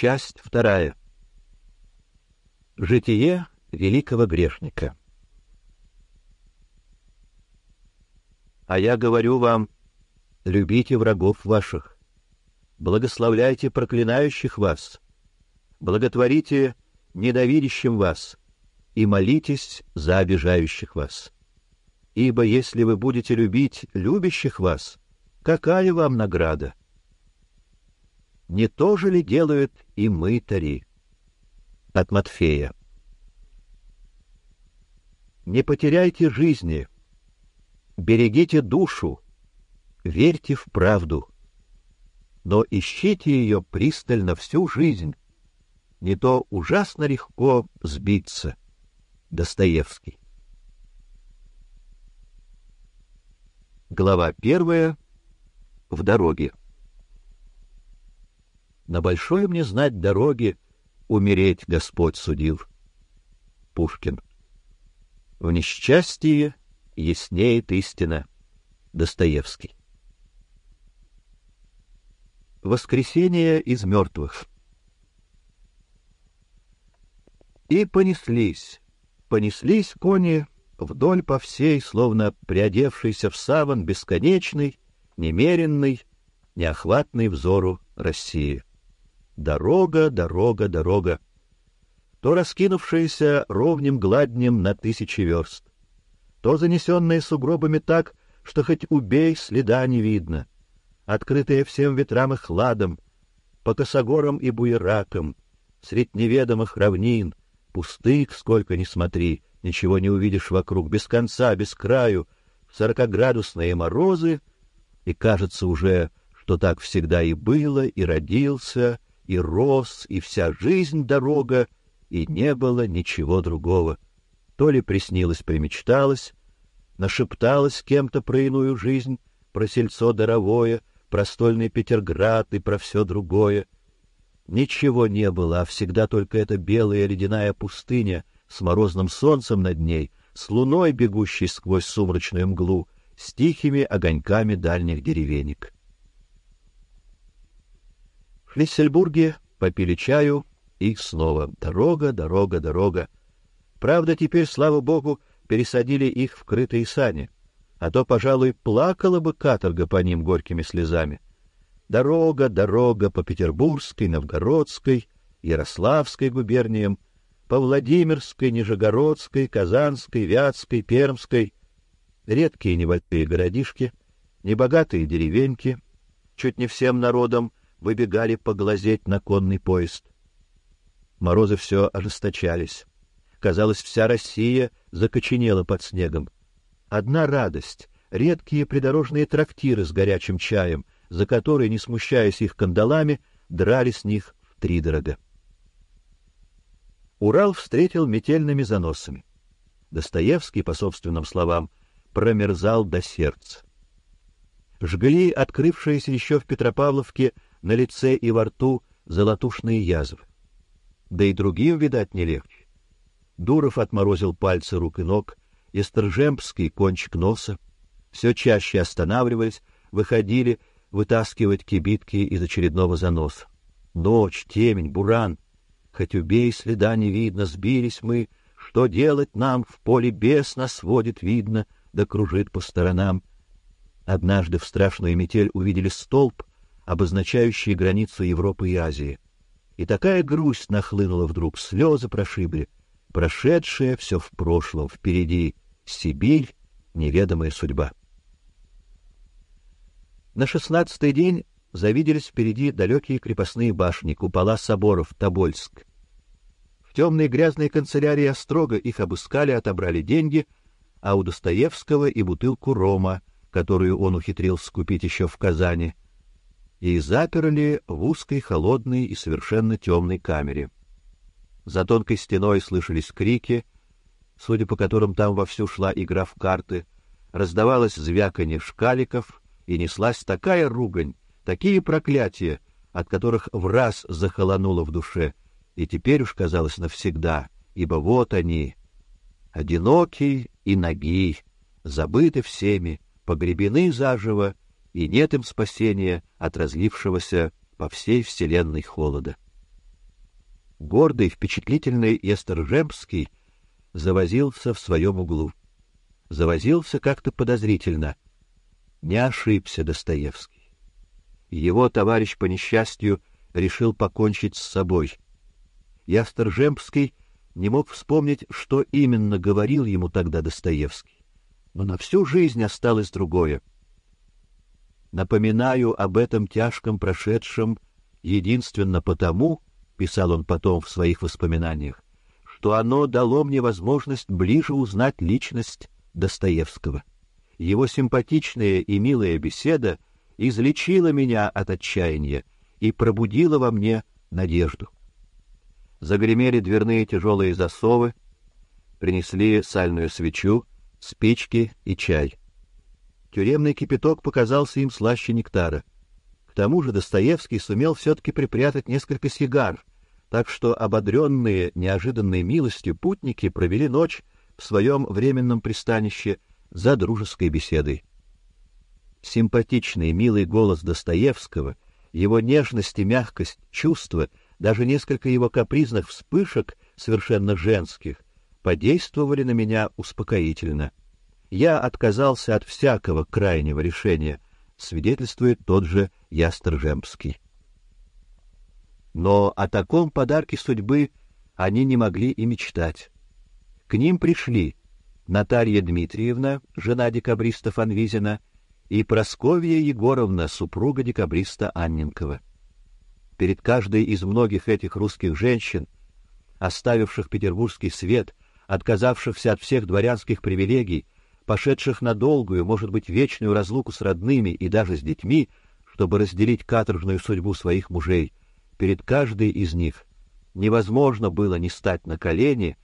Часть вторая. Житие великого грешника. А я говорю вам, любите врагов ваших, благословляйте проклинающих вас, благотворите ненавидящим вас и молитесь за обижающих вас. Ибо если вы будете любить любящих вас, какая вам награда? Не то же ли делают и мытари? От Матфея. Не потеряйте жизни, берегите душу, верьте в правду, но ищите ее пристально всю жизнь, не то ужасно легко сбиться. Достоевский. Глава первая. В дороге. На большой мне знать дороги умереть Господь судил. Пушкин. В несчастье яснеет истина. Достоевский. Воскресение из мертвых. И понеслись, понеслись кони вдоль по всей, словно приодевшийся в саван бесконечный, немеренный, неохватный взору России. Дорога, дорога, дорога. То раскинувшаяся ровнем гладнем на тысячи верст, то занесенная сугробами так, что хоть убей, следа не видно, открытая всем ветрам и хладом, по косогорам и буеракам, средь неведомых равнин, пустых, сколько ни смотри, ничего не увидишь вокруг, без конца, без краю, сорокоградусные морозы, и кажется уже, что так всегда и было, и родился, и рос, и вся жизнь дорога, и не было ничего другого. То ли приснилось, примечталось, нашепталось кем-то про иную жизнь, про сельцо даровое, про стольный Петерград и про все другое. Ничего не было, а всегда только эта белая ледяная пустыня с морозным солнцем над ней, с луной, бегущей сквозь сумрачную мглу, с тихими огоньками дальних деревенек. В Шлиссельбурге попили чаю, и снова дорога, дорога, дорога. Правда, теперь, слава богу, пересадили их в крытые сани, а то, пожалуй, плакала бы каторга по ним горькими слезами. Дорога, дорога по Петербургской, Новгородской, Ярославской губерниям, по Владимирской, Нижегородской, Казанской, Вятской, Пермской, редкие небольшие городишки, небогатые деревеньки, чуть не всем народом выбегали поглазеть на конный поезд. Морозы все ожесточались. Казалось, вся Россия закоченела под снегом. Одна радость — редкие придорожные трактиры с горячим чаем — за которые, не смущаясь их кандалами, драли с них втридорога. Урал встретил метельными заносами. Достоевский, по собственным словам, промерзал до сердца. Жгли открывшиеся еще в Петропавловке на лице и во рту золотушные язвы. Да и другим, видать, не легче. Дуров отморозил пальцы рук и ног, и Сторжемский кончик носа. Все чаще останавливались, выходили вытаскивать кибитки из очередного заноса. Ночь, темень, буран. Хоть убей, следа не видно, сбились мы. Что делать нам? В поле бес нас водит, видно, да кружит по сторонам. Однажды в страшную метель увидели столб, обозначающий границу Европы и Азии. И такая грусть нахлынула вдруг, слезы прошибли. Прошедшее все в прошлом, впереди Сибирь, неведомая судьба. На шестнадцатый день завиделись впереди далекие крепостные башни, купола соборов, Тобольск. В темной грязной канцелярии Острога их обыскали, отобрали деньги, а у Достоевского и бутылку рома, которую он ухитрился купить еще в Казани, и заперли в узкой, холодной и совершенно темной камере. За тонкой стеной слышались крики, судя по которым там вовсю шла игра в карты, раздавалось звяканье шкаликов — и неслась такая ругань, такие проклятия, от которых в раз захолонуло в душе, и теперь уж казалось навсегда, ибо вот они, одинокие и ноги, забыты всеми, погребены заживо, и нет им спасения от разлившегося по всей вселенной холода. гордый, впечатлительный Есторжемский завозился в своем углу. Завозился как-то подозрительно. Не ошибся Достоевский. Его товарищ по несчастью решил покончить с собой. Ясторжемский не мог вспомнить, что именно говорил ему тогда Достоевский. Но на всю жизнь осталось другое. Напоминаю об этом тяжком прошедшем единственно потому, писал он потом в своих воспоминаниях, что оно дало мне возможность ближе узнать личность Достоевского. Его симпатичная и милая беседа излечила меня от отчаяния и пробудила во мне надежду. Загремели дверные тяжелые засовы, принесли сальную свечу, спички и чай. Тюремный кипяток показался им слаще нектара. К тому же Достоевский сумел все-таки припрятать несколько сигар, так что ободренные неожиданной милостью путники провели ночь в своем временном пристанище за дружеской беседой. Симпатичный, милый голос Достоевского, его нежность и мягкость чувства, даже несколько его капризных вспышек, совершенно женских, подействовали на меня успокоительно я отказался от всякого крайнего решения, свидетельствует тот же Ястржемский. Но о таком подарке судьбы они не могли и мечтать. К ним пришли Наталья Дмитриевна, жена декабриста Фанвизина, и Просковья Егоровна, супруга декабриста Анненкова. Перед каждой из многих этих русских женщин, оставивших петербургский свет, отказавшихся от всех дворянских привилегий, пошедших на долгую, может быть, вечную разлуку с родными и даже с детьми, чтобы разделить каторжную судьбу своих мужей, перед каждой из них невозможно было не стать на колени,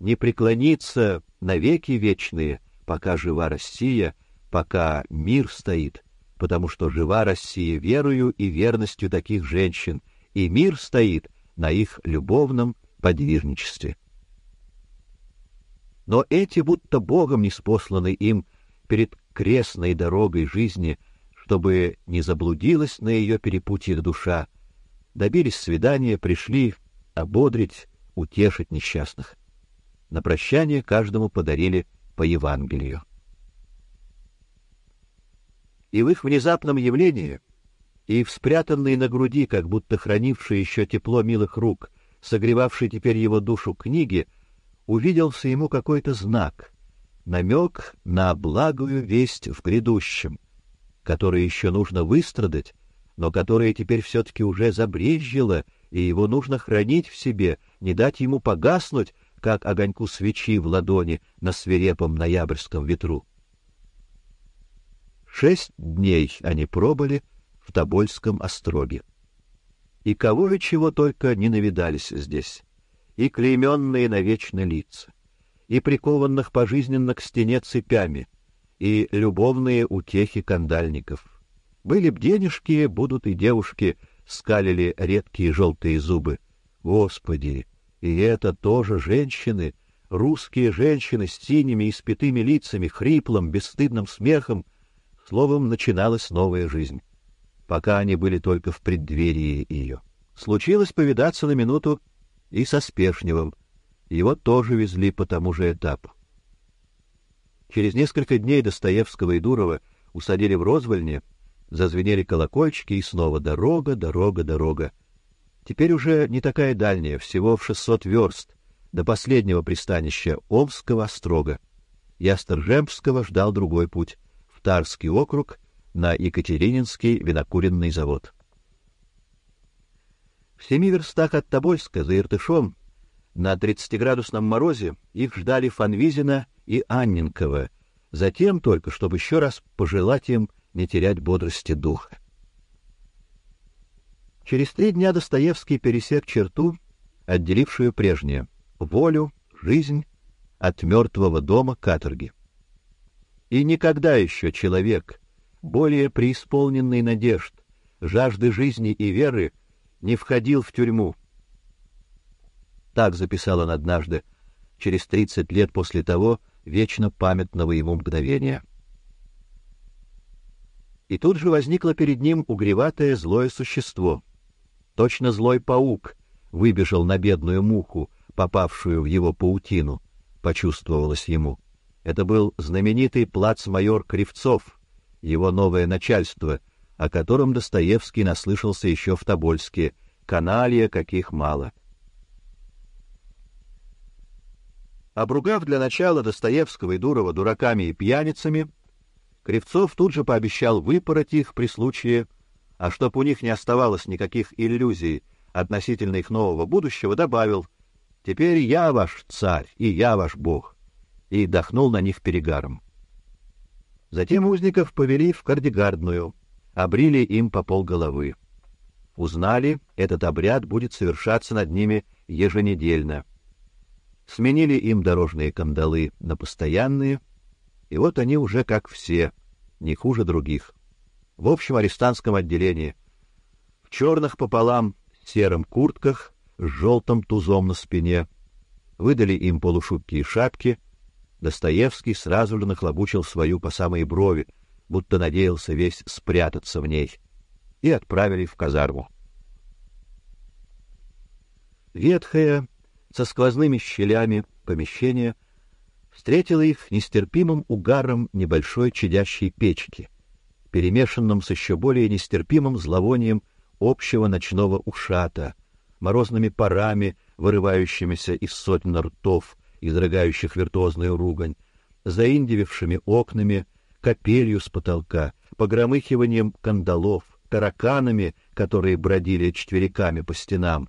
не преклониться на веки вечные, пока жива Россия, пока мир стоит, потому что жива Россия верою и верностью таких женщин, и мир стоит на их любовном подвижничестве но эти будто Богом неспосланы им перед крестной дорогой жизни, чтобы не заблудилась на ее перепутьях душа, добились свидания, пришли ободрить, утешить несчастных. На прощание каждому подарили по Евангелию. И в их внезапном явлении, и в спрятанной на груди, как будто хранившей еще тепло милых рук, согревавшей теперь его душу книги, увиделся ему какой-то знак, намек на благую весть в грядущем, который еще нужно выстрадать, но которое теперь все-таки уже забрезжило, и его нужно хранить в себе, не дать ему погаснуть, как огоньку свечи в ладони на свирепом ноябрьском ветру. Шесть дней они пробыли в Тобольском остроге. И кого и чего только не навидались здесь и клейменные навечно лица, и прикованных пожизненно к стене цепями, и любовные утехи кандальников. Были б денежки, будут и девушки, скалили редкие желтые зубы. Господи, и это тоже женщины, русские женщины с синими и спитыми лицами, хриплым, бесстыдным смехом. Словом, начиналась новая жизнь, пока они были только в преддверии ее. Случилось повидаться на минуту и со Спешневым. Его тоже везли по тому же этапу. Через несколько дней Достоевского и Дурова усадили в Розвольне, зазвенели колокольчики, и снова дорога, дорога, дорога. Теперь уже не такая дальняя, всего в 600 верст, до последнего пристанища Омского острога. Ястржемского ждал другой путь — в Тарский округ, на Екатерининский винокуренный завод. В семи верстах от Тобольска, за Иртышом, на тридцатиградусном морозе, их ждали Фанвизина и Анненкова, затем только, чтобы еще раз пожелать им не терять бодрости духа. Через три дня Достоевский пересек черту, отделившую прежнее — волю, жизнь от мертвого дома каторги. И никогда еще человек, более преисполненный надежд, жажды жизни и веры, не входил в тюрьму. Так записал он однажды, через тридцать лет после того вечно памятного ему мгновения. И тут же возникло перед ним угреватое злое существо, точно злой паук, выбежал на бедную муху, попавшую в его паутину, почувствовалось ему. Это был знаменитый плацмайор Кривцов, его новое начальство, о котором Достоевский наслышался еще в Тобольске, каналья каких мало. Обругав для начала Достоевского и Дурова дураками и пьяницами, Кривцов тут же пообещал выпороть их при случае, а чтоб у них не оставалось никаких иллюзий относительно их нового будущего, добавил: "Теперь я ваш царь и я ваш бог", и дохнул на них перегаром. Затем узников повели в кардигардную, обрили им по полголовы. Узнали, этот обряд будет совершаться над ними еженедельно сменили им дорожные кандалы на постоянные, и вот они уже как все, не хуже других. В общем арестантском отделении, в черных пополам серым куртках с желтым тузом на спине, выдали им полушубки и шапки. Достоевский сразу же нахлобучил свою по самой брови, будто надеялся весь спрятаться в ней, и отправили в казарму. Ветхая, со сквозными щелями помещения встретило их нестерпимым угаром небольшой чадящей печки, перемешанным с еще более нестерпимым зловонием общего ночного ушата, морозными парами, вырывающимися из сотен ртов, изрыгающих виртуозную ругань, заиндевевшими окнами, капелью с потолка, погромыхиванием кандалов, тараканами, которые бродили четвериками по стенам.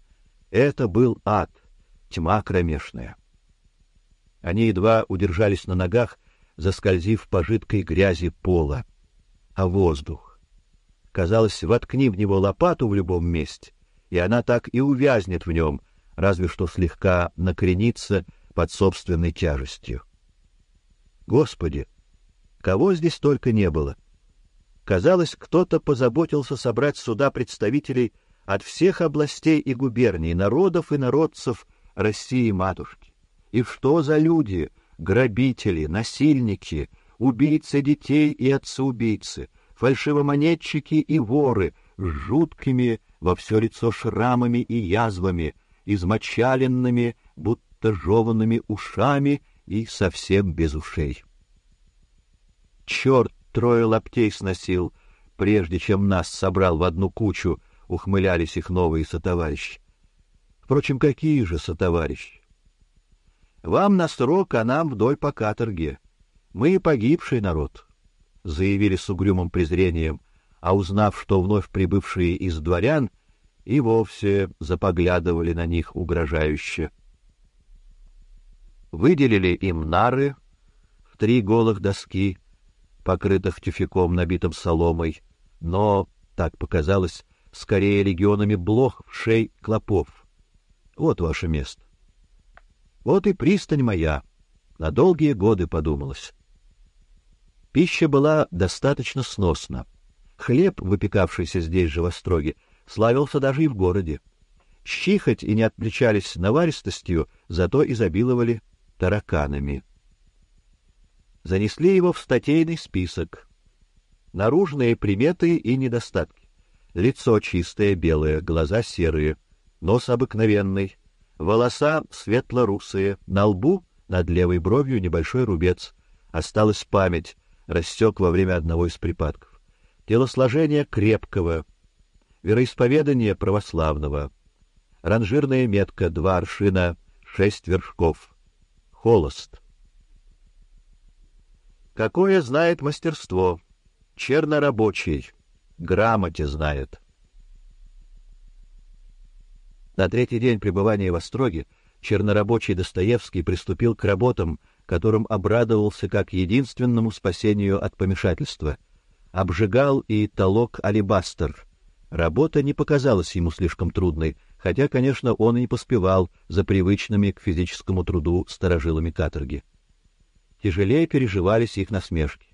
Это был ад, тьма кромешная. Они едва удержались на ногах, заскользив по жидкой грязи пола. А воздух? Казалось, воткни в него лопату в любом месте, и она так и увязнет в нем, разве что слегка накренится под собственной тяжестью. Господи, кого здесь только не было! Казалось, кто-то позаботился собрать сюда представителей от всех областей и губерний, народов и народцев, России матушки. И что за люди, грабители, насильники, убийцы детей и отцы-убийцы, фальшивомонетчики и воры с жуткими во все лицо шрамами и язвами, измочаленными, будто жеванными ушами и совсем без ушей. Черт трое лаптей сносил, прежде чем нас собрал в одну кучу, ухмылялись их новые сотоварищи. Впрочем, какие же сотоварищи? Вам на срок, а нам вдоль по каторге. Мы погибший народ, заявили с угрюмым презрением, а узнав, что вновь прибывшие из дворян, и вовсе запоглядывали на них угрожающе. Выделили им нары в три голых доски, покрытых тюфяком, набитым соломой, но, так показалось, скорее легионами блох, шей, клопов. Вот ваше место. Вот и пристань моя. На долгие годы подумалось. Пища была достаточно сносна. Хлеб, выпекавшийся здесь же в Остроге, славился даже и в городе. Щи хоть и не отличались наваристостью, зато изобиловали тараканами. Занесли его в статейный список. Наружные приметы и недостатки. Лицо чистое, белое, глаза серые — нос обыкновенный, волоса светло-русые, на лбу над левой бровью небольшой рубец. Осталась память, рассек во время одного из припадков. Телосложение крепкого, вероисповедание православного. Ранжирная метка два аршина, шесть вершков. Холост. Какое знает мастерство, чернорабочий, грамоте знает. На третий день пребывания в Остроге чернорабочий Достоевский приступил к работам, которым обрадовался как единственному спасению от помешательства. Обжигал и толок алебастр. Работа не показалась ему слишком трудной, хотя, конечно, он и не поспевал за привычными к физическому труду сторожилами каторги. Тяжелее переживались их насмешки.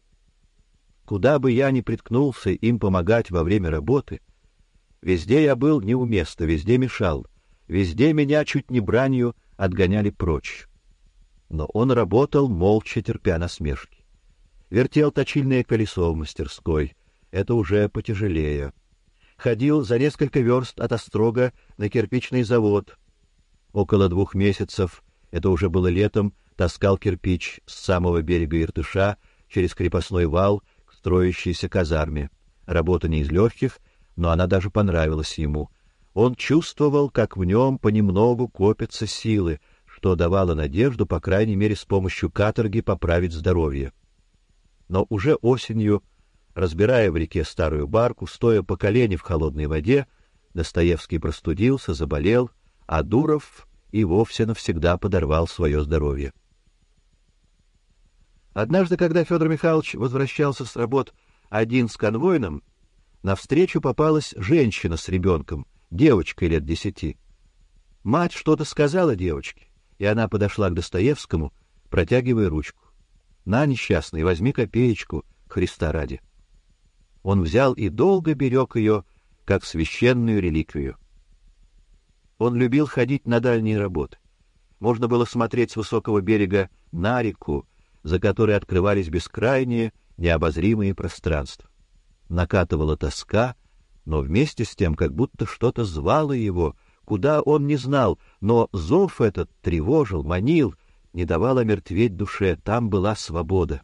Куда бы я ни приткнулся им помогать во время работы, везде я был неуместно, везде мешал — Везде меня чуть не бранью отгоняли прочь. Но он работал молча, терпя насмешки. Вертел точильное колесо в мастерской. Это уже потяжелее. ходил за несколько верст от Острога на кирпичный завод. Около двух месяцев, это уже было летом, таскал кирпич с самого берега Иртыша через крепостной вал к строящейся казарме. Работа не из легких, но она даже понравилась ему. Он чувствовал, как в нем понемногу копятся силы, что давало надежду, по крайней мере, с помощью каторги поправить здоровье. Но уже осенью, разбирая в реке старую барку, стоя по колени в холодной воде, Достоевский простудился, заболел, а Дуров и вовсе навсегда подорвал свое здоровье. Однажды, когда Федор Михайлович возвращался с работ один с конвойным, навстречу попалась женщина с ребенком, девочкой лет десяти. Мать что-то сказала девочке, и она подошла к Достоевскому, протягивая ручку. На, несчастный, возьми копеечку, Христа ради. Он взял и долго берег ее, как священную реликвию. Он любил ходить на дальние работы. Можно было смотреть с высокого берега на реку, за которой открывались бескрайние, необозримые пространства. Накатывала тоска, но вместе с тем как будто что-то звало его, куда он не знал, но зов этот тревожил, манил, не давал омертветь душе, там была свобода.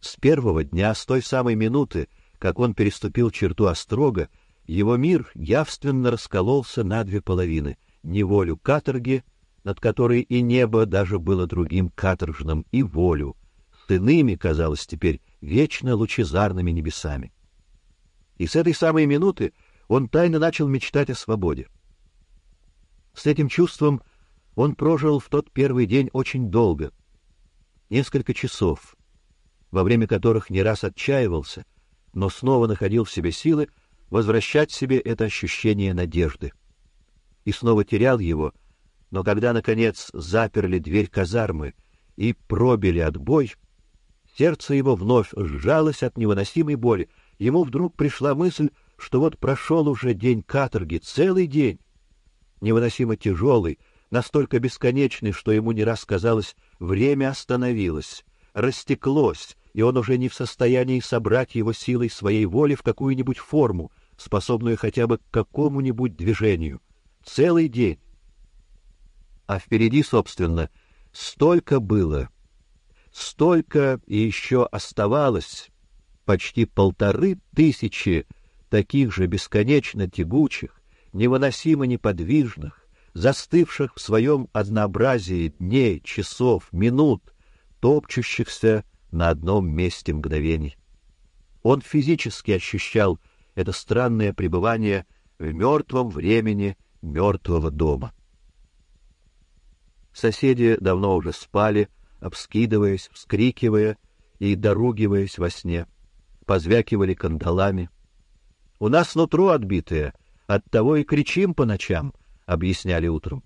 С первого дня, с той самой минуты, как он переступил черту острога, его мир явственно раскололся на две половины — неволю каторги над которой и небо даже было другим каторжным, и волю, с иными, казалось теперь, вечно лучезарными небесами. И с этой самой минуты он тайно начал мечтать о свободе. С этим чувством он прожил в тот первый день очень долго, несколько часов, во время которых не раз отчаивался, но снова находил в себе силы возвращать себе это ощущение надежды. И снова терял его, но когда наконец заперли дверь казармы и пробили отбой, сердце его вновь сжалось от невыносимой боли. Ему вдруг пришла мысль, что вот прошел уже день каторги, целый день, невыносимо тяжелый, настолько бесконечный, что ему не раз казалось, время остановилось, растеклось, и он уже не в состоянии собрать его силой своей воли в какую-нибудь форму, способную хотя бы к какому-нибудь движению. Целый день а впереди, собственно, столько было, столько и еще оставалось, почти полторы тысячи таких же бесконечно тягучих, невыносимо неподвижных, застывших в своем однообразии дней, часов, минут, топчущихся на одном месте мгновений. Он физически ощущал это странное пребывание в мертвом времени мертвого дома. Соседи давно уже спали, обскидываясь, вскрикивая и доругиваясь во сне, позвякивали кандалами. У нас нутро отбитое, оттого и кричим по ночам, объясняли утром.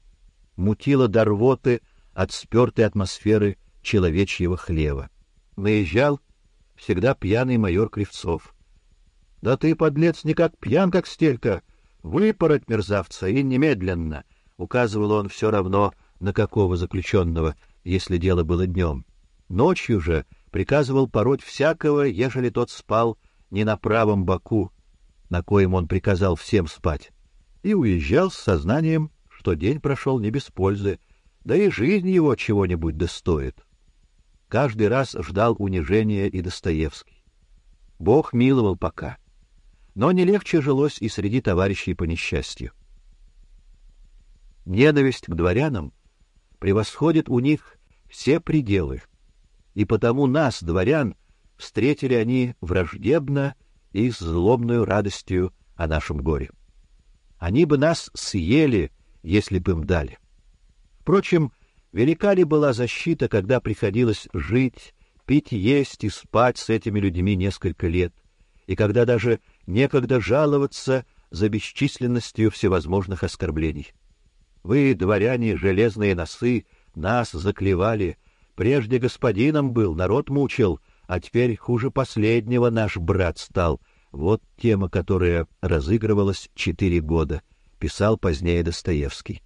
Мутило до рвоты от спертой атмосферы человечьего хлева. Наезжал всегда пьяный майор Кривцов. Да ты, подлец, не как пьян, как стелька. Выпороть мерзавца и немедленно, указывал он все равно на какого заключенного, если дело было днем. Ночью же приказывал пороть всякого, ежели тот спал не на правом боку, на коем он приказал всем спать, и уезжал с сознанием, что день прошел не без пользы, да и жизнь его чего-нибудь достоит. Каждый раз ждал унижения и Достоевский. Бог миловал пока, но не легче жилось и среди товарищей по несчастью. Ненависть к дворянам превосходит у них все пределы, и потому нас, дворян, встретили они враждебно и с злобной радостью о нашем горе. Они бы нас съели, если бы им дали. Впрочем, велика ли была защита, когда приходилось жить, пить, есть и спать с этими людьми несколько лет, и когда даже некогда жаловаться за бесчисленностью всевозможных оскорблений. Вы, дворяне, железные носы, нас заклевали. Прежде господином был, народ мучил, а теперь хуже последнего наш брат стал. Вот тема, которая разыгрывалась четыре года, писал позднее Достоевский.